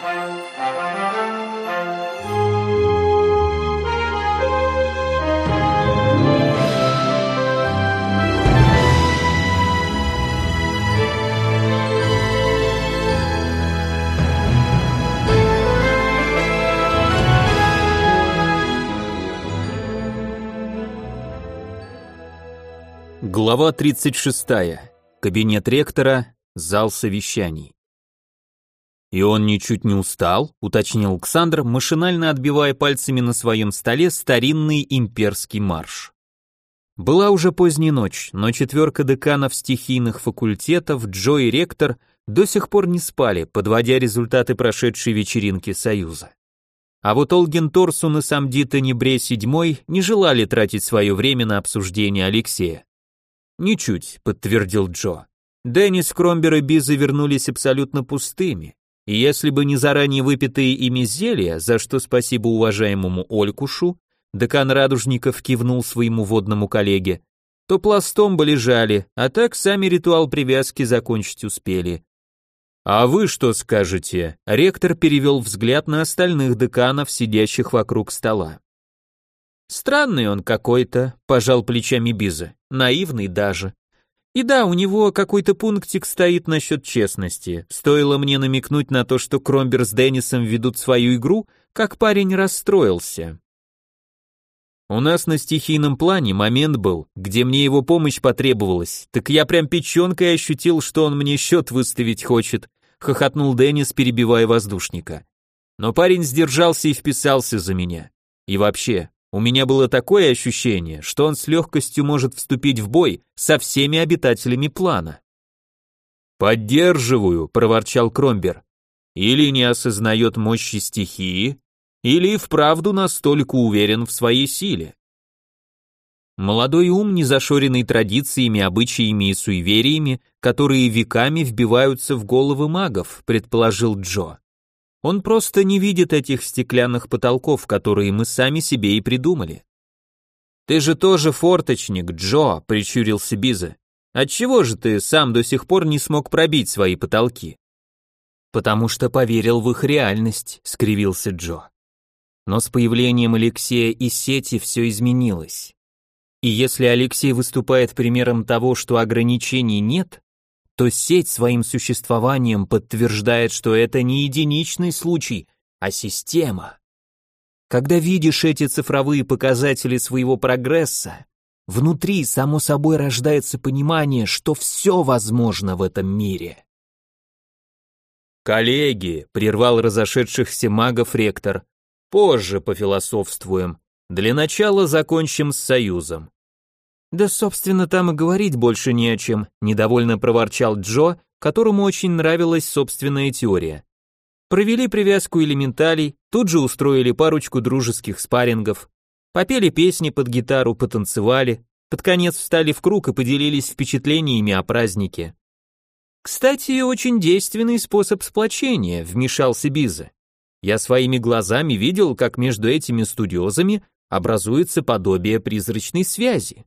Глава 36. Кабинет ректора, зал совещаний. «И он ничуть не устал», — уточнил Александр, машинально отбивая пальцами на своем столе старинный имперский марш. Была уже поздняя ночь, но четверка деканов стихийных факультетов, Джо и ректор, до сих пор не спали, подводя результаты прошедшей вечеринки Союза. А вот Олген Торсун и Самдита Небре VII не желали тратить свое время на обсуждение Алексея. «Ничуть», — подтвердил Джо. Деннис, Кромбер и Биза вернулись абсолютно пустыми, и если бы не заранее выпитые ими зелья, за что спасибо уважаемому Олькушу, декан Радужников кивнул своему водному коллеге, то пластом бы лежали, а так сами ритуал привязки закончить успели. «А вы что скажете?» Ректор перевел взгляд на остальных деканов, сидящих вокруг стола. Странный он какой-то, пожал плечами Биза, наивный даже. И да, у него какой-то пунктик стоит насчет честности. Стоило мне намекнуть на то, что Кромбер с Деннисом ведут свою игру, как парень расстроился. У нас на стихийном плане момент был, где мне его помощь потребовалась, так я прям печенкой ощутил, что он мне счет выставить хочет, хохотнул Деннис, перебивая воздушника. Но парень сдержался и вписался за меня. И вообще, у меня было такое ощущение, что он с легкостью может вступить в бой со всеми обитателями плана. «Поддерживаю», — проворчал Кромбер. «Или не осознает мощи стихии, или вправду настолько уверен в своей силе». Молодой ум, не зашоренный традициями, обычаями и суевериями, которые веками вбиваются в головы магов, предположил Джо. Он просто не видит этих стеклянных потолков, которые мы сами себе и придумали. Ты же тоже форточник, Джо, прищурился Биза. Отчего же ты сам до сих пор не смог пробить свои потолки? Потому что поверил в их реальность, скривился Джо. Но с появлением Алексея и сети все изменилось. И если Алексей выступает примером того, что ограничений нет, то сеть своим существованием подтверждает, что это не единичный случай, а система. Когда видишь эти цифровые показатели своего прогресса, внутри само собой рождается понимание, что все возможно в этом мире. «Коллеги», — прервал разошедшихся магов ректор, — «позже пофилософствуем. Для начала закончим с союзом. Да, собственно, там и говорить больше не о чем, недовольно проворчал Джо, которому очень нравилась собственная теория. Провели привязку элементалей, тут же устроили парочку дружеских спаррингов, попели песни под гитару, потанцевали, под конец встали в круг и поделились впечатлениями о празднике. Кстати, очень действенный способ сплочения, вмешался Биза. Я своими глазами видел, как между этими студиозами образуется подобие призрачной связи.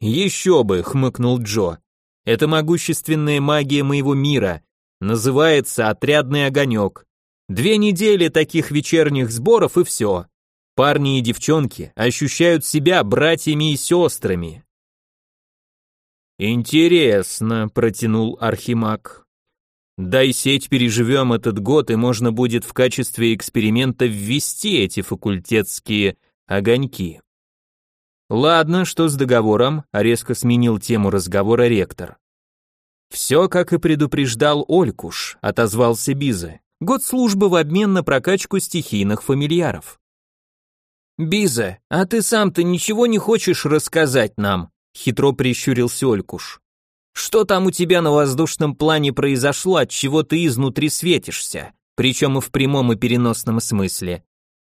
«Еще бы», — хмыкнул Джо. «Это могущественная магия моего мира. Называется отрядный огонек. Две недели таких вечерних сборов и все. Парни и девчонки ощущают себя братьями и сестрами». «Интересно», — протянул Архимаг. «Дай сеть переживем этот год, и можно будет в качестве эксперимента ввести эти факультетские огоньки». Ладно, что с договором? резко сменил тему разговора ректор. Все, как и предупреждал Олькуш, отозвался Биза. Год службы в обмен на прокачку стихийных фамильяров. Биза, а ты сам-то ничего не хочешь рассказать нам? Хитро прищурился Олькуш. Что там у тебя на воздушном плане произошло, от чего ты изнутри светишься, причем и в прямом и переносном смысле?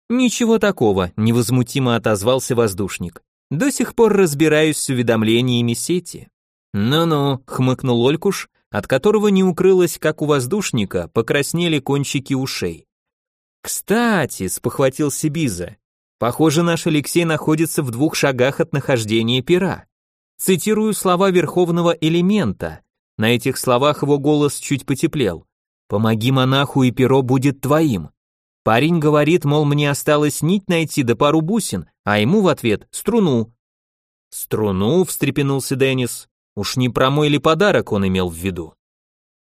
Ничего такого, невозмутимо отозвался воздушник. До сих пор разбираюсь с уведомлениями сети. Ну-ну, хмыкнул Олькуш, от которого не укрылось, как у воздушника, покраснели кончики ушей. Кстати, спохватился Биза. Похоже, наш Алексей находится в двух шагах от нахождения пера. Цитирую слова верховного элемента. На этих словах его голос чуть потеплел. Помоги монаху, и перо будет твоим. Парень говорит, мол, мне осталось нить найти да пару бусин, а ему в ответ струну. Струну, встрепенулся Деннис. Уж не про ли подарок он имел в виду?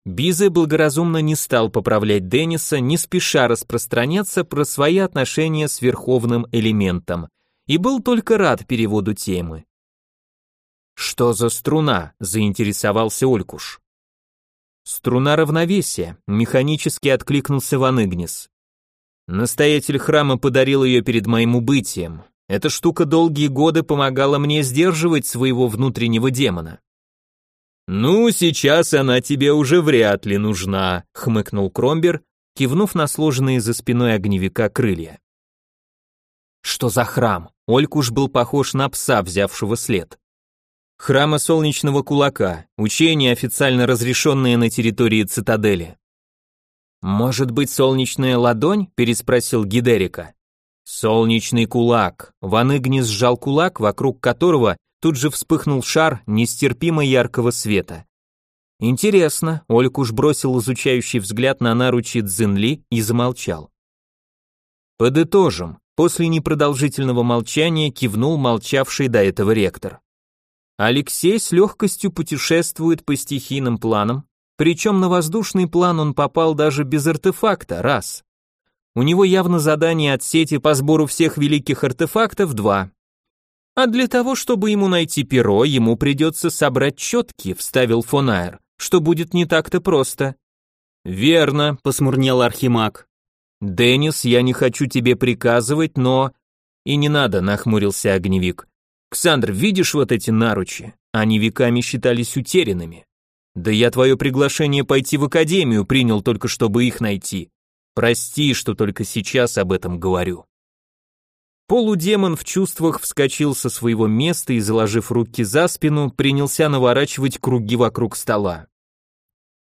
Бизе благоразумно не стал поправлять Денниса, не спеша распространяться про свои отношения с верховным элементом, и был только рад переводу темы. «Что за струна?» – заинтересовался Олькуш. «Струна равновесия», – механически откликнулся Ван Игнис. «Настоятель храма подарил ее перед моим убытием. Эта штука долгие годы помогала мне сдерживать своего внутреннего демона. «Ну, сейчас она тебе уже вряд ли нужна», — хмыкнул Кромбер, кивнув на сложенные за спиной огневика крылья. Что за храм? Олькуш был похож на пса, взявшего след. Храма Солнечного Кулака, учение, официально разрешенное на территории цитадели. «Может быть, солнечная ладонь?» – переспросил Гидерика. «Солнечный кулак». Ван Игнис сжал кулак, вокруг которого Тут же вспыхнул шар нестерпимо яркого света. Интересно, Олькуш бросил изучающий взгляд на наручи Цзинли и замолчал. Подытожим, после непродолжительного молчания кивнул молчавший до этого ректор. Алексей с легкостью путешествует по стихийным планам, причем на воздушный план он попал даже без артефакта, раз. У него явно задание от сети по сбору всех великих артефактов, два. А для того, чтобы ему найти перо, ему придется собрать четки, вставил Фонайр, что будет не так-то просто. Верно, посмурнел Архимаг. Денис, я не хочу тебе приказывать, но... И не надо, нахмурился огневик. Ксандр, видишь вот эти наручи? Они веками считались утерянными. Да я твое приглашение пойти в академию принял только чтобы их найти. Прости, что только сейчас об этом говорю. Полудемон в чувствах вскочил со своего места и, заложив руки за спину, принялся наворачивать круги вокруг стола.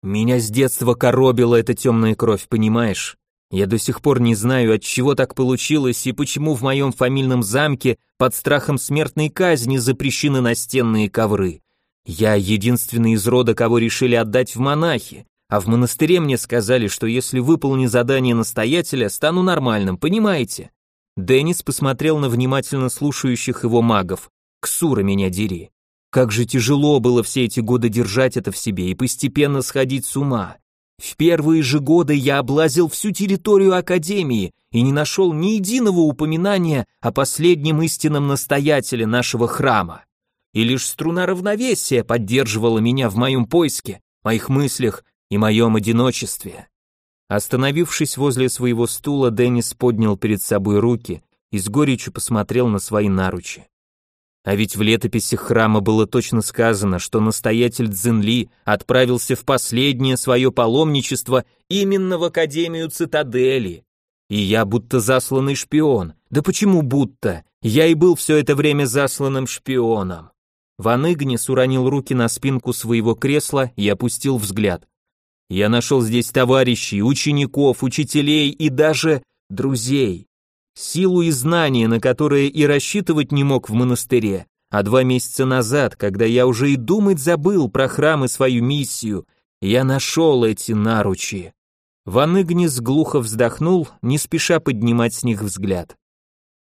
«Меня с детства коробила эта темная кровь, понимаешь? Я до сих пор не знаю, от чего так получилось и почему в моем фамильном замке под страхом смертной казни запрещены настенные ковры. Я единственный из рода, кого решили отдать в монахи, а в монастыре мне сказали, что если выполню задание настоятеля, стану нормальным, понимаете? Деннис посмотрел на внимательно слушающих его магов. «Ксура меня дери! Как же тяжело было все эти годы держать это в себе и постепенно сходить с ума. В первые же годы я облазил всю территорию Академии и не нашел ни единого упоминания о последнем истинном настоятеле нашего храма. И лишь струна равновесия поддерживала меня в моем поиске, моих мыслях и моем одиночестве. Остановившись возле своего стула, Деннис поднял перед собой руки и с горечью посмотрел на свои наручи. А ведь в летописях храма было точно сказано, что настоятель Цзинли отправился в последнее свое паломничество именно в Академию Цитадели. И я будто засланный шпион. Да почему будто? Я и был все это время засланным шпионом. Ван Игнис уронил руки на спинку своего кресла и опустил взгляд. Я нашел здесь товарищей, учеников, учителей и даже друзей. Силу и знания, на которые и рассчитывать не мог в монастыре. А два месяца назад, когда я уже и думать забыл про храм и свою миссию, я нашел эти наручи. Ван Игнис глухо вздохнул, не спеша поднимать с них взгляд.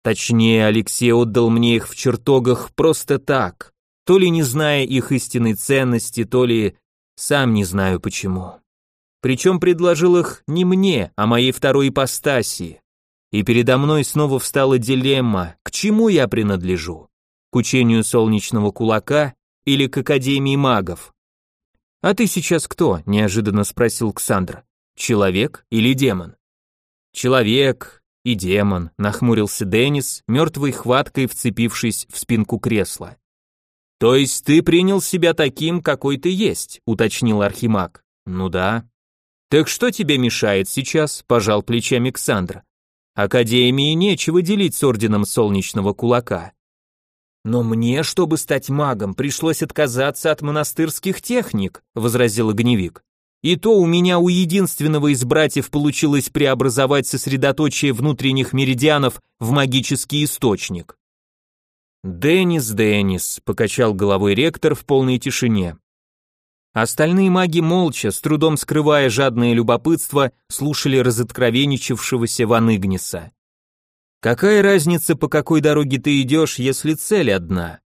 Точнее, Алексей отдал мне их в чертогах просто так, то ли не зная их истинной ценности, то ли сам не знаю почему. Причем предложил их не мне, а моей второй ипостаси. И передо мной снова встала дилемма, к чему я принадлежу? К учению солнечного кулака или к Академии магов? «А ты сейчас кто?» – неожиданно спросил Ксандр. «Человек или демон?» «Человек и демон», – нахмурился Деннис, мертвой хваткой вцепившись в спинку кресла. «То есть ты принял себя таким, какой ты есть?» – уточнил Архимаг. «Ну да». «Так что тебе мешает сейчас?» – пожал плечами Ксандр. «Академии нечего делить с Орденом Солнечного Кулака». «Но мне, чтобы стать магом, пришлось отказаться от монастырских техник», – возразил огневик. «И то у меня у единственного из братьев получилось преобразовать сосредоточие внутренних меридианов в магический источник». «Деннис, Деннис», – покачал головой ректор в полной тишине. Остальные маги молча, с трудом скрывая жадное любопытство, слушали разоткровенничавшегося Ван Игниса. «Какая разница, по какой дороге ты идешь, если цель одна?»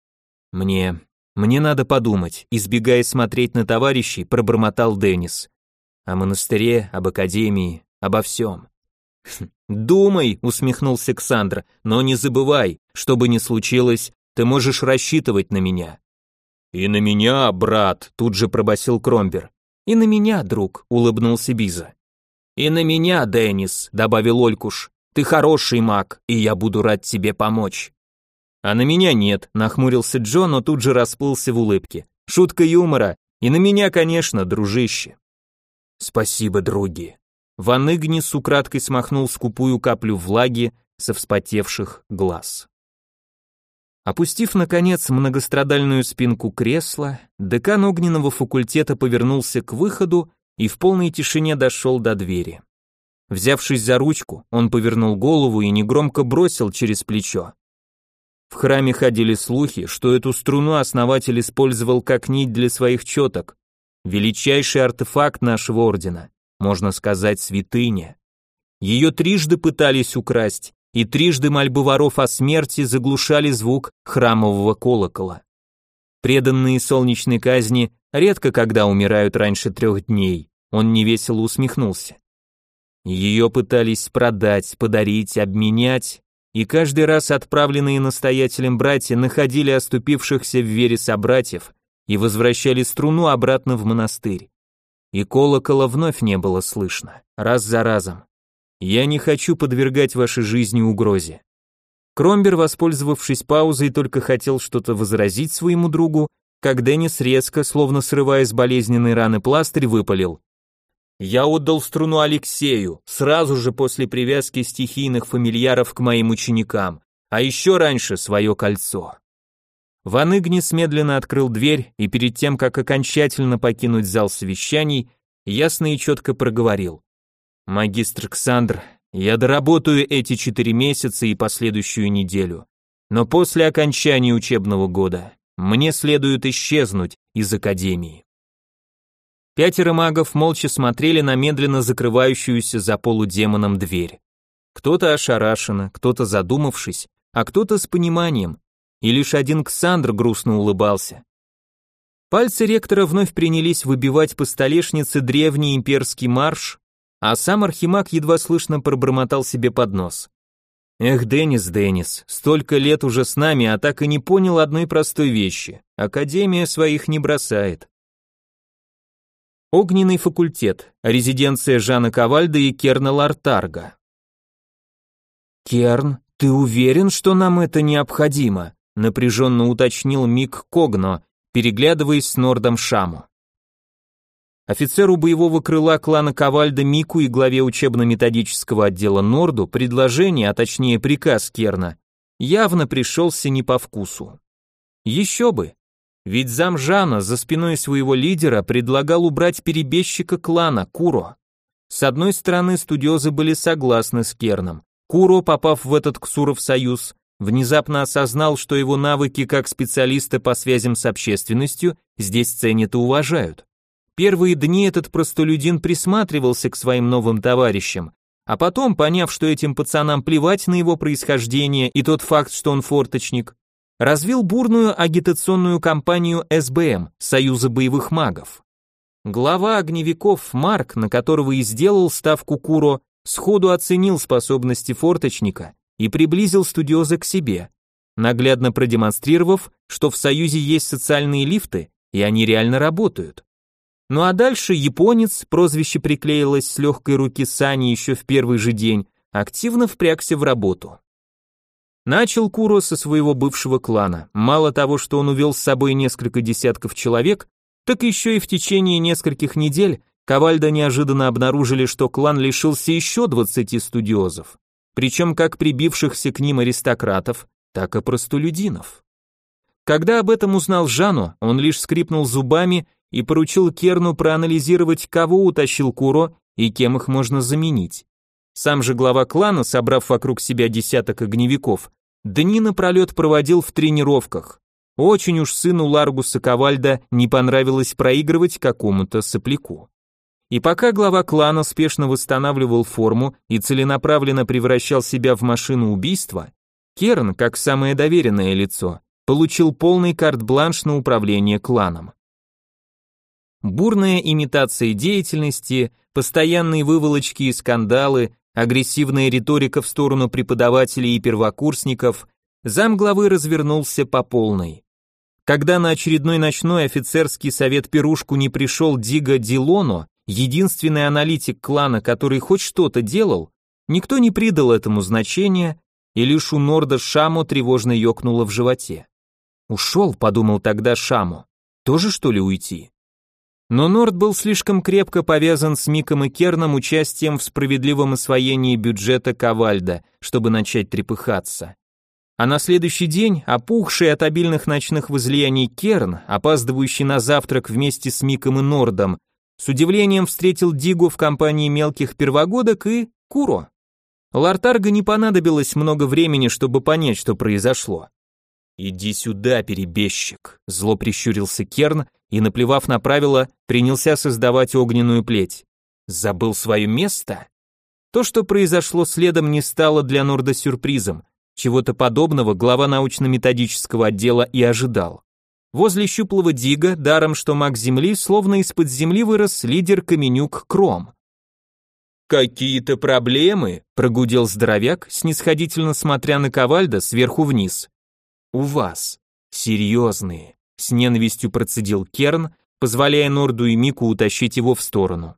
«Мне... мне надо подумать», избегая смотреть на товарищей, пробормотал Деннис. «О монастыре, об академии, обо всем». «Хм, «Думай», усмехнулся Ксандр, «но не забывай, что бы ни случилось, ты можешь рассчитывать на меня. «И на меня, брат», — тут же пробасил Кромбер. «И на меня, друг», — улыбнулся Биза. «И на меня, Деннис», — добавил Олькуш. «Ты хороший маг, и я буду рад тебе помочь». «А на меня нет», — нахмурился Джо, но тут же расплылся в улыбке. «Шутка юмора. И на меня, конечно, дружище». «Спасибо, други». Ван Игнис украдкой смахнул скупую каплю влаги со вспотевших глаз. Опустив, наконец, многострадальную спинку кресла, декан огненного факультета повернулся к выходу и в полной тишине дошел до двери. Взявшись за ручку, он повернул голову и негромко бросил через плечо. В храме ходили слухи, что эту струну основатель использовал как нить для своих четок. Величайший артефакт нашего ордена, можно сказать, святыня. Ее трижды пытались украсть, и трижды мольбы воров о смерти заглушали звук храмового колокола. Преданные солнечной казни редко когда умирают раньше трех дней, он невесело усмехнулся. Ее пытались продать, подарить, обменять, и каждый раз отправленные настоятелем братья находили оступившихся в вере собратьев и возвращали струну обратно в монастырь. И колокола вновь не было слышно, раз за разом. Я не хочу подвергать вашей жизни угрозе. Кромбер, воспользовавшись паузой, только хотел что-то возразить своему другу, как Деннис резко, словно срывая с болезненной раны пластырь, выпалил. «Я отдал струну Алексею, сразу же после привязки стихийных фамильяров к моим ученикам, а еще раньше свое кольцо». Ван Игнис медленно открыл дверь и перед тем, как окончательно покинуть зал совещаний, ясно и четко проговорил. Магистр Ксандр, я доработаю эти четыре месяца и последующую неделю. Но после окончания учебного года мне следует исчезнуть из академии. Пятеро магов молча смотрели на медленно закрывающуюся за полудемоном дверь. Кто-то ошарашенно, кто-то задумавшись, а кто-то с пониманием, и лишь один Ксандр грустно улыбался. Пальцы ректора вновь принялись выбивать по столешнице древний имперский марш, а сам Архимаг едва слышно пробормотал себе под нос. Эх, Денис, Денис, столько лет уже с нами, а так и не понял одной простой вещи. Академия своих не бросает. Огненный факультет, резиденция Жана Ковальда и Керна Лартарга. Керн, ты уверен, что нам это необходимо? напряженно уточнил Мик Когно, переглядываясь с Нордом Шаму. Офицеру боевого крыла клана Ковальда Мику и главе учебно-методического отдела Норду предложение, а точнее приказ Керна, явно пришелся не по вкусу. Еще бы, ведь зам Жана за спиной своего лидера предлагал убрать перебежчика клана Куро. С одной стороны, студиозы были согласны с Керном. Куро, попав в этот Ксуров союз, внезапно осознал, что его навыки как специалиста по связям с общественностью здесь ценят и уважают. Первые дни этот простолюдин присматривался к своим новым товарищам, а потом, поняв, что этим пацанам плевать на его происхождение и тот факт, что он форточник, развил бурную агитационную кампанию СБМ, Союза боевых магов. Глава огневиков Марк, на которого и сделал ставку Куро, сходу оценил способности форточника и приблизил студиоза к себе, наглядно продемонстрировав, что в Союзе есть социальные лифты, и они реально работают. Ну а дальше японец, прозвище приклеилось с легкой руки Сани еще в первый же день, активно впрягся в работу. Начал Куро со своего бывшего клана. Мало того, что он увел с собой несколько десятков человек, так еще и в течение нескольких недель Ковальда неожиданно обнаружили, что клан лишился еще 20 студиозов, причем как прибившихся к ним аристократов, так и простолюдинов. Когда об этом узнал Жану, он лишь скрипнул зубами и поручил Керну проанализировать, кого утащил Куро и кем их можно заменить. Сам же глава клана, собрав вокруг себя десяток огневиков, дни напролет проводил в тренировках. Очень уж сыну Ларгуса Ковальда не понравилось проигрывать какому-то сопляку. И пока глава клана спешно восстанавливал форму и целенаправленно превращал себя в машину убийства, Керн, как самое доверенное лицо, получил полный карт-бланш на управление кланом. Бурная имитация деятельности, постоянные выволочки и скандалы, агрессивная риторика в сторону преподавателей и первокурсников, замглавы развернулся по полной. Когда на очередной ночной офицерский совет пирушку не пришел Дига Дилоно, единственный аналитик клана, который хоть что-то делал, никто не придал этому значения, и лишь у Норда Шамо тревожно ёкнуло в животе. Ушел, подумал тогда Шаму. Тоже что ли уйти? Но Норд был слишком крепко повязан с Миком и Керном участием в справедливом освоении бюджета Ковальда, чтобы начать трепыхаться. А на следующий день, опухший от обильных ночных возлияний Керн, опаздывающий на завтрак вместе с Миком и Нордом, с удивлением встретил Дигу в компании мелких первогодок и Куро. Лартарго не понадобилось много времени, чтобы понять, что произошло. «Иди сюда, перебежчик», — зло прищурился Керн и, наплевав на правила, принялся создавать огненную плеть. «Забыл свое место?» То, что произошло следом, не стало для Норда сюрпризом. Чего-то подобного глава научно-методического отдела и ожидал. Возле щуплого дига, даром что маг земли, словно из-под земли вырос лидер Каменюк Кром. «Какие-то проблемы?» – прогудел здоровяк, снисходительно смотря на Ковальда сверху вниз. У вас. Серьезные. С ненавистью процедил Керн, позволяя Норду и Мику утащить его в сторону.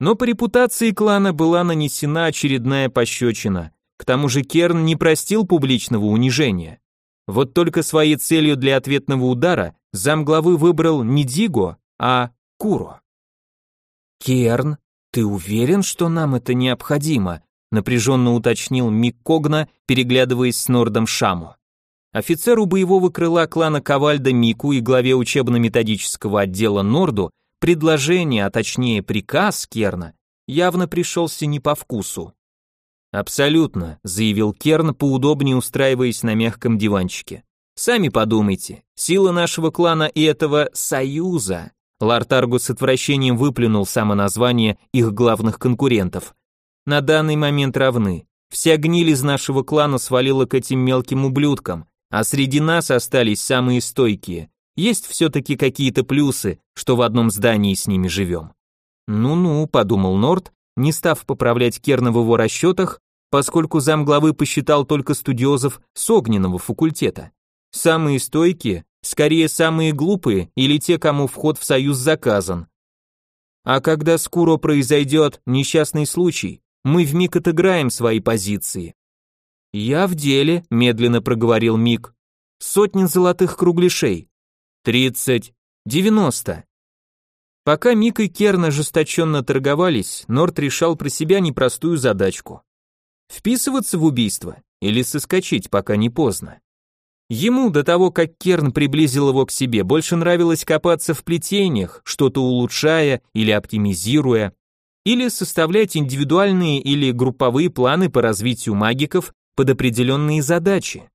Но по репутации клана была нанесена очередная пощечина. К тому же Керн не простил публичного унижения. Вот только своей целью для ответного удара замглавы выбрал не Диго, а Куро. «Керн, ты уверен, что нам это необходимо?» напряженно уточнил Мик Когна, переглядываясь с Нордом Шаму. Офицеру боевого крыла клана Ковальда Мику и главе учебно-методического отдела Норду предложение, а точнее приказ Керна, явно пришелся не по вкусу. «Абсолютно», — заявил Керн, поудобнее устраиваясь на мягком диванчике. «Сами подумайте, сила нашего клана и этого союза». Лартаргу с отвращением выплюнул само название их главных конкурентов. «На данный момент равны. Вся гниль из нашего клана свалила к этим мелким ублюдкам, а среди нас остались самые стойкие. Есть все-таки какие-то плюсы, что в одном здании с ними живем. Ну-ну, подумал Норд, не став поправлять Керна в его расчетах, поскольку замглавы посчитал только студиозов с огненного факультета. Самые стойкие, скорее самые глупые или те, кому вход в союз заказан. А когда скоро произойдет несчастный случай, мы вмиг отыграем свои позиции. «Я в деле», — медленно проговорил Мик. «Сотни золотых кругляшей». «Тридцать». «Девяносто». Пока Мик и Керн ожесточенно торговались, Норт решал про себя непростую задачку. Вписываться в убийство или соскочить, пока не поздно. Ему до того, как Керн приблизил его к себе, больше нравилось копаться в плетениях, что-то улучшая или оптимизируя, или составлять индивидуальные или групповые планы по развитию магиков под определенные задачи.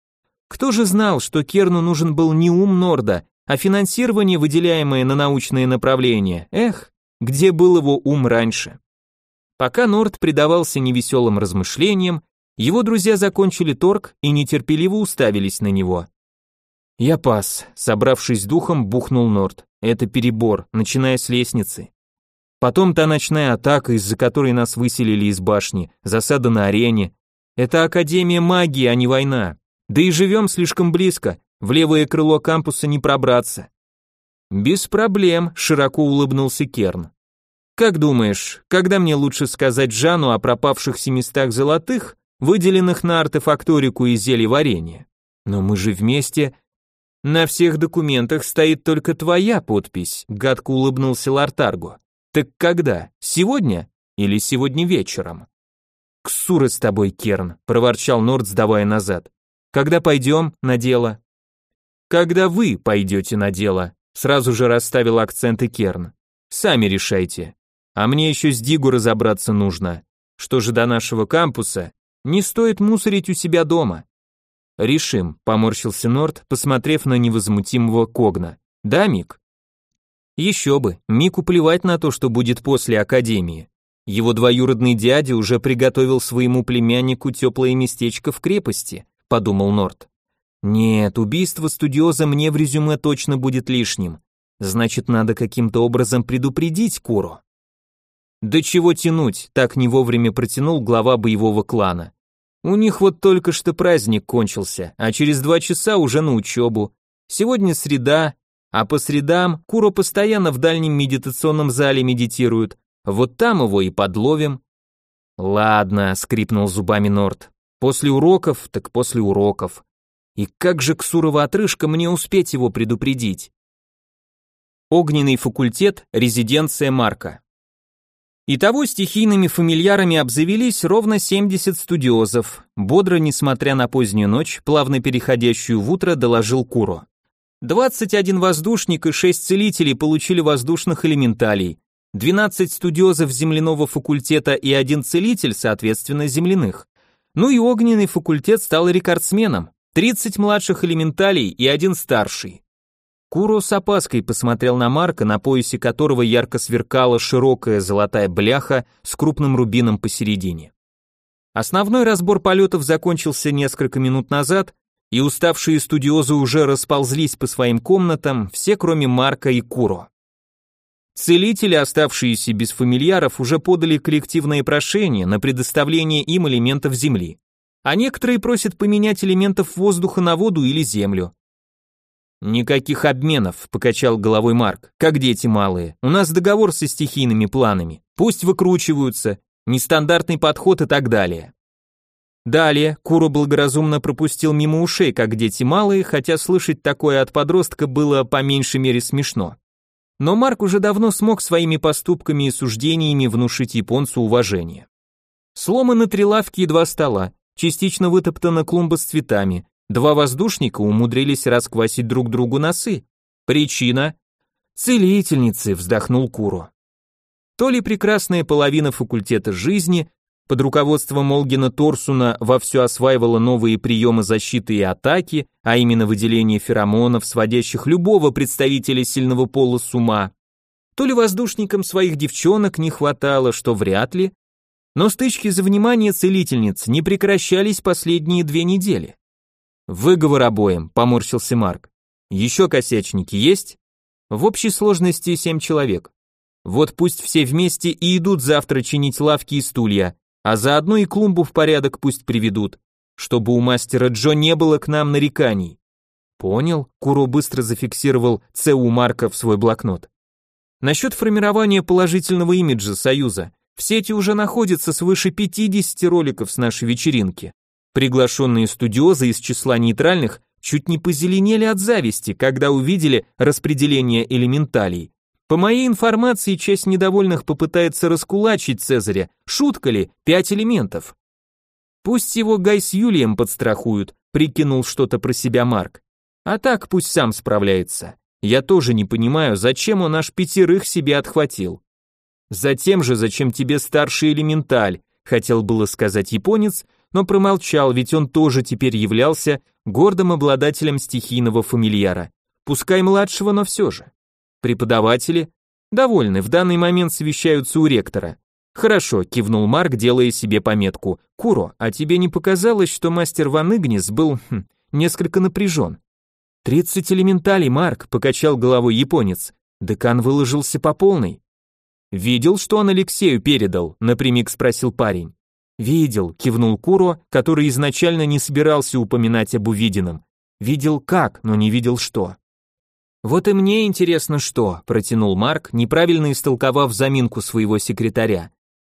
Кто же знал, что Керну нужен был не ум Норда, а финансирование, выделяемое на научные направления? Эх, где был его ум раньше? Пока Норд предавался невеселым размышлениям, его друзья закончили торг и нетерпеливо уставились на него. «Я пас», — собравшись духом, бухнул Норд. «Это перебор, начиная с лестницы. Потом та ночная атака, из-за которой нас выселили из башни, засада на арене, это Академия магии, а не война. Да и живем слишком близко, в левое крыло кампуса не пробраться. Без проблем, широко улыбнулся Керн. Как думаешь, когда мне лучше сказать Жану о пропавших семистах золотых, выделенных на артефакторику и зелье варенья? Но мы же вместе. На всех документах стоит только твоя подпись, гадко улыбнулся Лартарго. Так когда? Сегодня или сегодня вечером? «Ксуры с тобой, Керн», — проворчал Норд, сдавая назад. «Когда пойдем на дело?» «Когда вы пойдете на дело», — сразу же расставил акценты Керн. «Сами решайте. А мне еще с Дигу разобраться нужно. Что же до нашего кампуса? Не стоит мусорить у себя дома. Решим, поморщился Норт, посмотрев на невозмутимого Когна. Да, Мик? Еще бы, Мику плевать на то, что будет после академии. Его двоюродный дядя уже приготовил своему племяннику теплое местечко в крепости, подумал Норт. Нет, убийство студиоза мне в резюме точно будет лишним. Значит, надо каким-то образом предупредить Куру. Да чего тянуть, так не вовремя протянул глава боевого клана. У них вот только что праздник кончился, а через два часа уже на учебу. Сегодня среда, а по средам Куро постоянно в дальнем медитационном зале медитирует. Вот там его и подловим. Ладно, скрипнул зубами Норт. После уроков, так после уроков. И как же Ксурова отрыжка мне успеть его предупредить? Огненный факультет, резиденция Марка. Итого стихийными фамильярами обзавелись ровно 70 студиозов. Бодро, несмотря на позднюю ночь, плавно переходящую в утро, доложил Куро. 21 воздушник и 6 целителей получили воздушных элементалей, 12 студиозов земляного факультета и один целитель, соответственно, земляных. Ну и огненный факультет стал рекордсменом, 30 младших элементалей и один старший. Куро с опаской посмотрел на Марка, на поясе которого ярко сверкала широкая золотая бляха с крупным рубином посередине. Основной разбор полетов закончился несколько минут назад, и уставшие студиозы уже расползлись по своим комнатам, все кроме Марка и Куро. Целители, оставшиеся без фамильяров, уже подали коллективное прошение на предоставление им элементов Земли, а некоторые просят поменять элементов воздуха на воду или землю. Никаких обменов, покачал головой Марк. Как дети малые. У нас договор со стихийными планами. Пусть выкручиваются, нестандартный подход и так далее. Далее Куро благоразумно пропустил мимо ушей, как дети малые, хотя слышать такое от подростка было по меньшей мере смешно. Но Марк уже давно смог своими поступками и суждениями внушить японцу уважение. Сломаны три лавки и два стола, частично вытоптана клумба с цветами, Два воздушника умудрились расквасить друг другу носы. Причина? Целительницы, вздохнул Куро. То ли прекрасная половина факультета жизни под руководством Олгина Торсуна вовсю осваивала новые приемы защиты и атаки, а именно выделение феромонов, сводящих любого представителя сильного пола с ума, то ли воздушникам своих девчонок не хватало, что вряд ли, но стычки за внимание целительниц не прекращались последние две недели. Выговор обоим, поморщился Марк. Еще косячники есть? В общей сложности семь человек. Вот пусть все вместе и идут завтра чинить лавки и стулья, а заодно и клумбу в порядок пусть приведут, чтобы у мастера Джо не было к нам нареканий. Понял, Куро быстро зафиксировал ЦУ Марка в свой блокнот. Насчет формирования положительного имиджа Союза. В сети уже находится свыше 50 роликов с нашей вечеринки. Приглашенные студиозы из числа нейтральных чуть не позеленели от зависти, когда увидели распределение элементалей. По моей информации, часть недовольных попытается раскулачить Цезаря. Шутка ли? Пять элементов. Пусть его Гай с Юлием подстрахуют, прикинул что-то про себя Марк. А так пусть сам справляется. Я тоже не понимаю, зачем он аж пятерых себе отхватил. Затем же, зачем тебе старший элементаль, хотел было сказать японец, но промолчал, ведь он тоже теперь являлся гордым обладателем стихийного фамильяра. Пускай младшего, но все же. Преподаватели довольны, в данный момент совещаются у ректора. Хорошо, кивнул Марк, делая себе пометку. Куро, а тебе не показалось, что мастер Ван Игнис был хм, несколько напряжен? «Тридцать элементалей, Марк», — покачал головой японец. Декан выложился по полной. «Видел, что он Алексею передал?» — напрямик спросил парень. «Видел», — кивнул Куро, который изначально не собирался упоминать об увиденном. «Видел как, но не видел что». «Вот и мне интересно, что», — протянул Марк, неправильно истолковав заминку своего секретаря.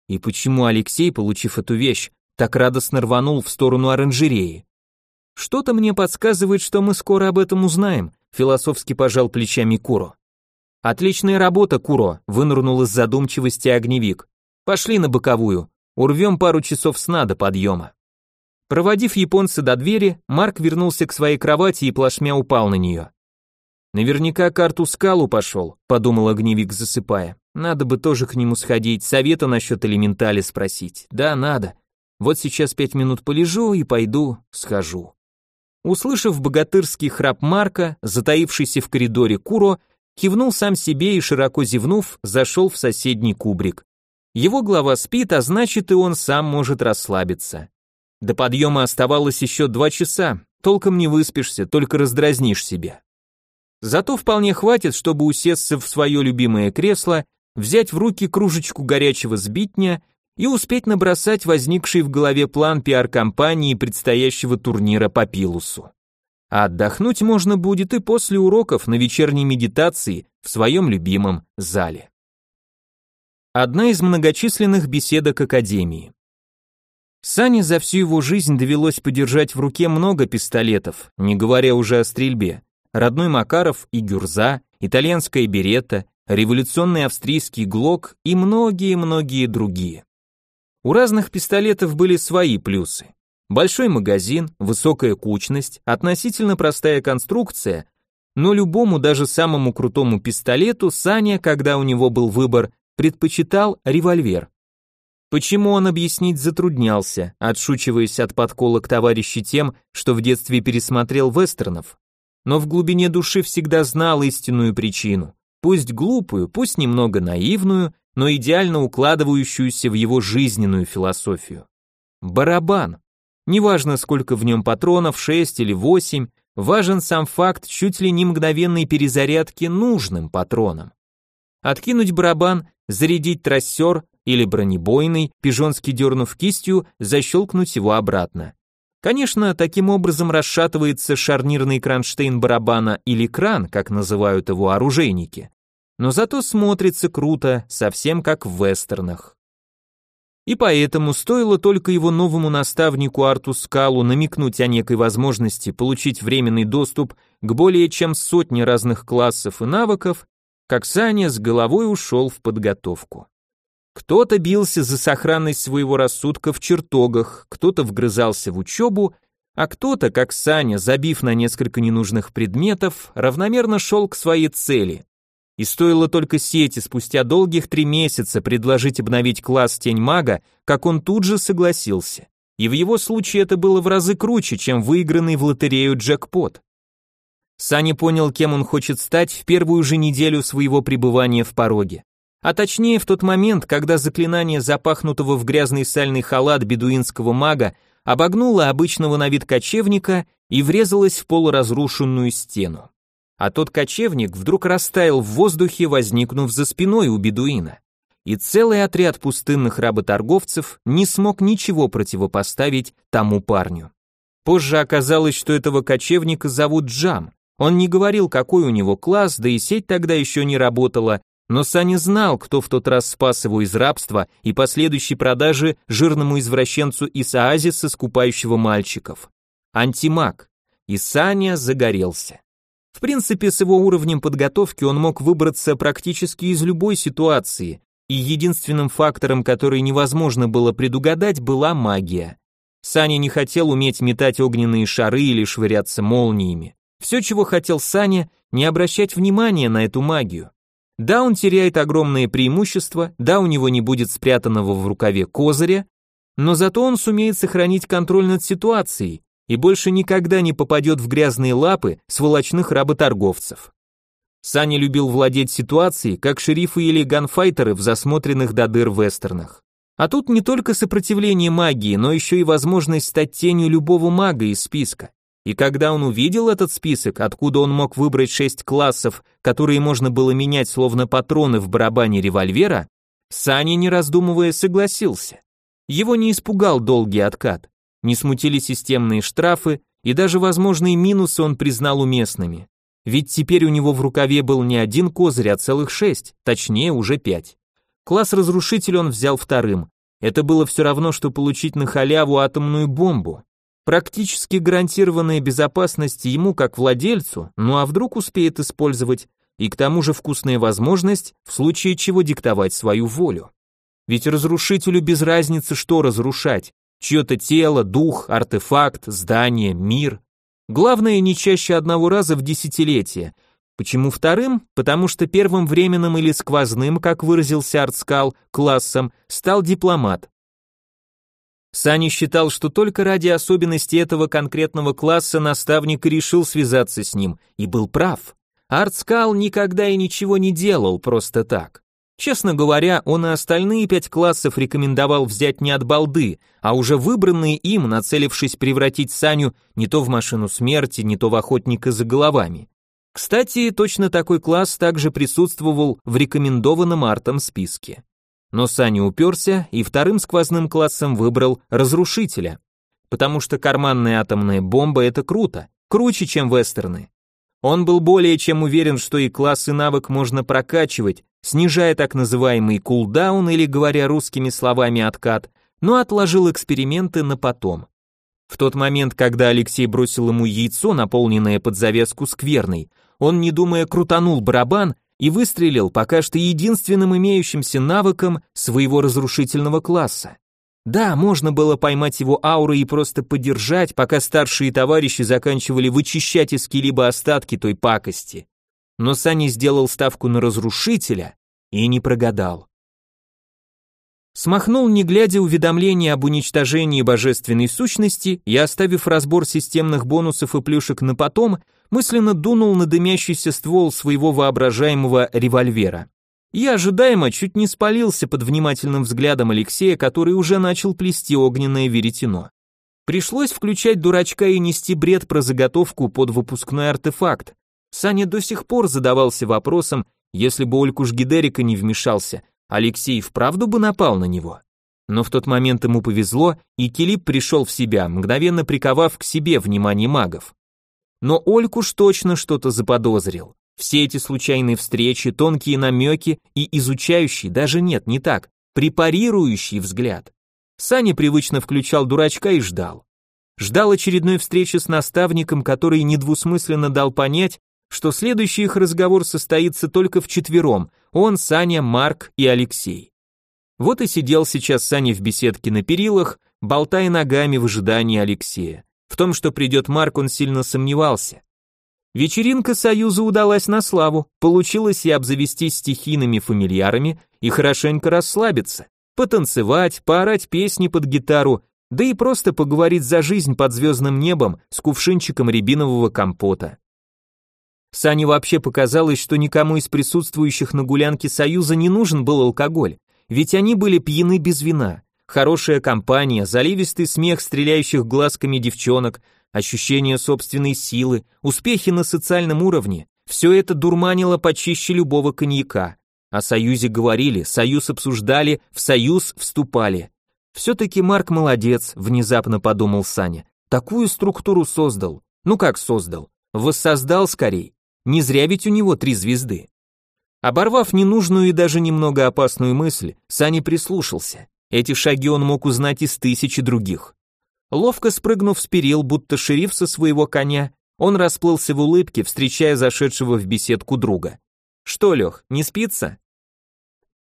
«И почему Алексей, получив эту вещь, так радостно рванул в сторону оранжереи?» «Что-то мне подсказывает, что мы скоро об этом узнаем», — философски пожал плечами Куро. «Отличная работа, Куро», — вынырнул из задумчивости огневик. «Пошли на боковую, Урвем пару часов сна до подъема. Проводив японца до двери, Марк вернулся к своей кровати и плашмя упал на нее. Наверняка карту скалу пошел, подумал огневик, засыпая. Надо бы тоже к нему сходить, совета насчет элементали спросить. Да, надо. Вот сейчас пять минут полежу и пойду, схожу. Услышав богатырский храп Марка, затаившийся в коридоре Куро, кивнул сам себе и, широко зевнув, зашел в соседний кубрик. Его глава спит, а значит и он сам может расслабиться. До подъема оставалось еще два часа, толком не выспишься, только раздразнишь себя. Зато вполне хватит, чтобы усесться в свое любимое кресло, взять в руки кружечку горячего сбитня и успеть набросать возникший в голове план пиар-компании предстоящего турнира по Пилусу. А отдохнуть можно будет и после уроков на вечерней медитации в своем любимом зале. Одна из многочисленных беседок Академии. Сане за всю его жизнь довелось подержать в руке много пистолетов, не говоря уже о стрельбе. Родной Макаров и Гюрза, итальянская беретта, революционный австрийский глок и многие-многие другие. У разных пистолетов были свои плюсы. Большой магазин, высокая кучность, относительно простая конструкция, но любому, даже самому крутому пистолету Саня, когда у него был выбор, предпочитал револьвер. Почему он объяснить затруднялся, отшучиваясь от подколок товарищей тем, что в детстве пересмотрел вестернов. Но в глубине души всегда знал истинную причину. Пусть глупую, пусть немного наивную, но идеально укладывающуюся в его жизненную философию. Барабан. Неважно, сколько в нем патронов, 6 или 8, важен сам факт чуть ли не мгновенной перезарядки нужным патроном. Откинуть барабан, зарядить трассер, или бронебойный, пижонский дернув кистью, защелкнуть его обратно. Конечно, таким образом расшатывается шарнирный кронштейн барабана или кран, как называют его оружейники. Но зато смотрится круто, совсем как в вестернах. И поэтому стоило только его новому наставнику Арту Скалу намекнуть о некой возможности получить временный доступ к более чем сотне разных классов и навыков, как Саня с головой ушел в подготовку. Кто-то бился за сохранность своего рассудка в чертогах, кто-то вгрызался в учебу, а кто-то, как Саня, забив на несколько ненужных предметов, равномерно шел к своей цели. И стоило только сети спустя долгих три месяца предложить обновить класс Тень Мага, как он тут же согласился. И в его случае это было в разы круче, чем выигранный в лотерею джекпот. Саня понял, кем он хочет стать в первую же неделю своего пребывания в пороге а точнее в тот момент, когда заклинание запахнутого в грязный сальный халат бедуинского мага обогнуло обычного на вид кочевника и врезалось в полуразрушенную стену. А тот кочевник вдруг растаял в воздухе, возникнув за спиной у бедуина. И целый отряд пустынных работорговцев не смог ничего противопоставить тому парню. Позже оказалось, что этого кочевника зовут Джам. Он не говорил, какой у него класс, да и сеть тогда еще не работала, но Саня знал, кто в тот раз спас его из рабства и последующей продажи жирному извращенцу из оазиса скупающего мальчиков. Антимаг. И Саня загорелся. В принципе, с его уровнем подготовки он мог выбраться практически из любой ситуации, и единственным фактором, который невозможно было предугадать, была магия. Саня не хотел уметь метать огненные шары или швыряться молниями. Все, чего хотел Саня, не обращать внимания на эту магию. Да, он теряет огромные преимущества, да, у него не будет спрятанного в рукаве козыря, но зато он сумеет сохранить контроль над ситуацией и больше никогда не попадет в грязные лапы сволочных работорговцев. Саня любил владеть ситуацией, как шерифы или ганфайтеры в засмотренных до дыр вестернах. А тут не только сопротивление магии, но еще и возможность стать тенью любого мага из списка. И когда он увидел этот список, откуда он мог выбрать шесть классов, которые можно было менять словно патроны в барабане револьвера, Саня, не раздумывая, согласился. Его не испугал долгий откат, не смутили системные штрафы, и даже возможные минусы он признал уместными. Ведь теперь у него в рукаве был не один козырь, а целых шесть, точнее уже пять. Класс разрушитель он взял вторым. Это было все равно, что получить на халяву атомную бомбу. Практически гарантированная безопасность ему как владельцу, ну а вдруг успеет использовать, и к тому же вкусная возможность в случае чего диктовать свою волю. Ведь разрушителю без разницы, что разрушать, чье-то тело, дух, артефакт, здание, мир. Главное, не чаще одного раза в десятилетие. Почему вторым? Потому что первым временным или сквозным, как выразился Артскал, классом, стал дипломат, Саня считал, что только ради особенностей этого конкретного класса наставник решил связаться с ним, и был прав. Артскал никогда и ничего не делал просто так. Честно говоря, он и остальные пять классов рекомендовал взять не от балды, а уже выбранные им, нацелившись превратить Саню не то в машину смерти, не то в охотника за головами. Кстати, точно такой класс также присутствовал в рекомендованном артом списке. Но Саня уперся и вторым сквозным классом выбрал разрушителя, потому что карманная атомная бомба это круто, круче, чем вестерны. Он был более чем уверен, что и класс и навык можно прокачивать, снижая так называемый кулдаун или, говоря русскими словами, откат, но отложил эксперименты на потом. В тот момент, когда Алексей бросил ему яйцо, наполненное под завязку скверной, он, не думая, крутанул барабан и выстрелил пока что единственным имеющимся навыком своего разрушительного класса. Да, можно было поймать его ауру и просто подержать, пока старшие товарищи заканчивали вычищать из килиба остатки той пакости но Сани сделал ставку на разрушителя и не прогадал. Смахнул не глядя уведомление об уничтожении божественной сущности и, оставив разбор системных бонусов и плюшек на потом, мысленно дунул на дымящийся ствол своего воображаемого револьвера. Я ожидаемо чуть не спалился под внимательным взглядом Алексея, который уже начал плести огненное веретено. Пришлось включать дурачка и нести бред про заготовку под выпускной артефакт, Саня до сих пор задавался вопросом, если бы Олькуш Гидерика не вмешался, Алексей вправду бы напал на него. Но в тот момент ему повезло, и Килип пришел в себя, мгновенно приковав к себе внимание магов. Но Олькуш точно что-то заподозрил. Все эти случайные встречи, тонкие намеки и изучающий, даже нет, не так, препарирующий взгляд. Саня привычно включал дурачка и ждал. Ждал очередной встречи с наставником, который недвусмысленно дал понять, что следующий их разговор состоится только вчетвером, он, Саня, Марк и Алексей. Вот и сидел сейчас Саня в беседке на перилах, болтая ногами в ожидании Алексея. В том, что придет Марк, он сильно сомневался. Вечеринка Союза удалась на славу, получилось и обзавестись стихийными фамильярами, и хорошенько расслабиться, потанцевать, поорать песни под гитару, да и просто поговорить за жизнь под звездным небом с кувшинчиком рябинового компота. Сане вообще показалось, что никому из присутствующих на гулянке Союза не нужен был алкоголь, ведь они были пьяны без вина. Хорошая компания, заливистый смех стреляющих глазками девчонок, ощущение собственной силы, успехи на социальном уровне – все это дурманило почище любого коньяка. О Союзе говорили, Союз обсуждали, в Союз вступали. Все-таки Марк молодец, внезапно подумал Саня. Такую структуру создал. Ну как создал? Воссоздал скорей. Не зря ведь у него три звезды. Оборвав ненужную и даже немного опасную мысль, Сани прислушался. Эти шаги он мог узнать из тысячи других. Ловко спрыгнув с перил, будто шериф со своего коня, он расплылся в улыбке, встречая зашедшего в беседку друга. «Что, Лех, не спится?»